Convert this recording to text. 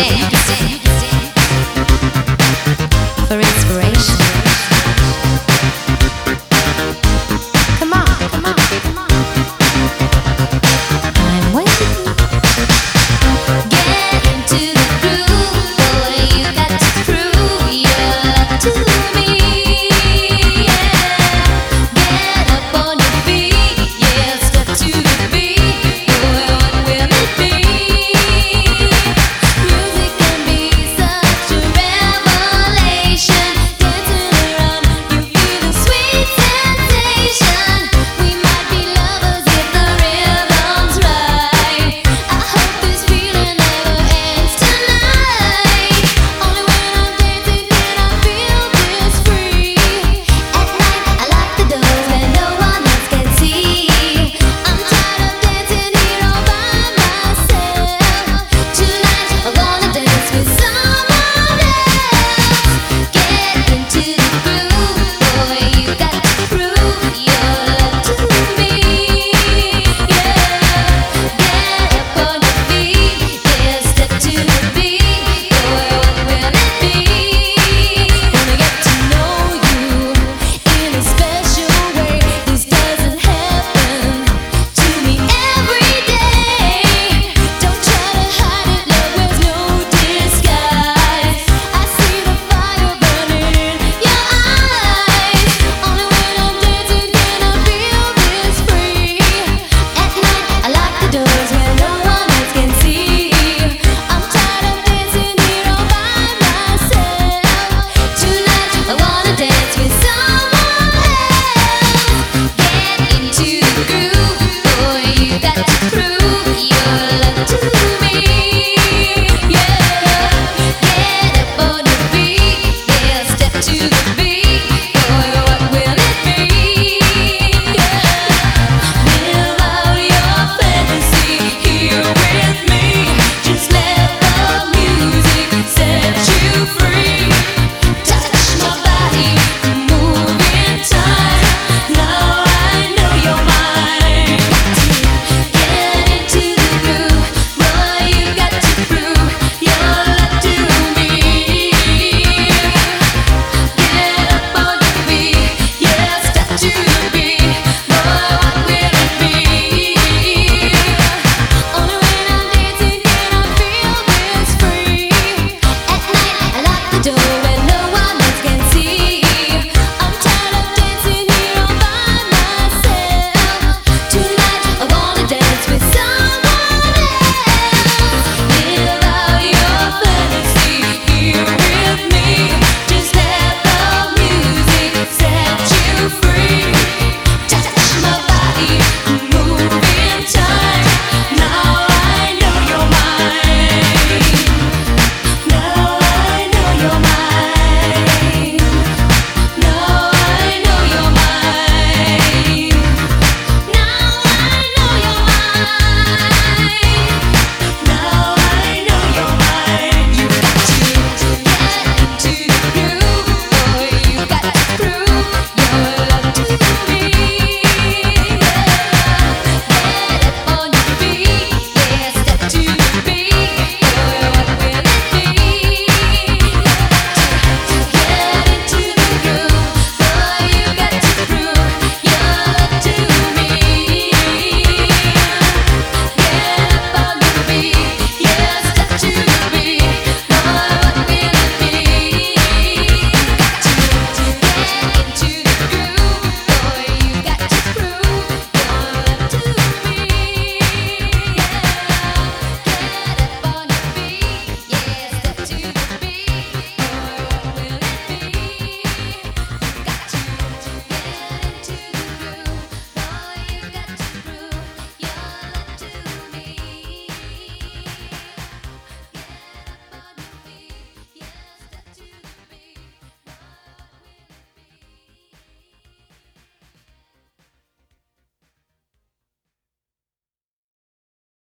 Dance. door.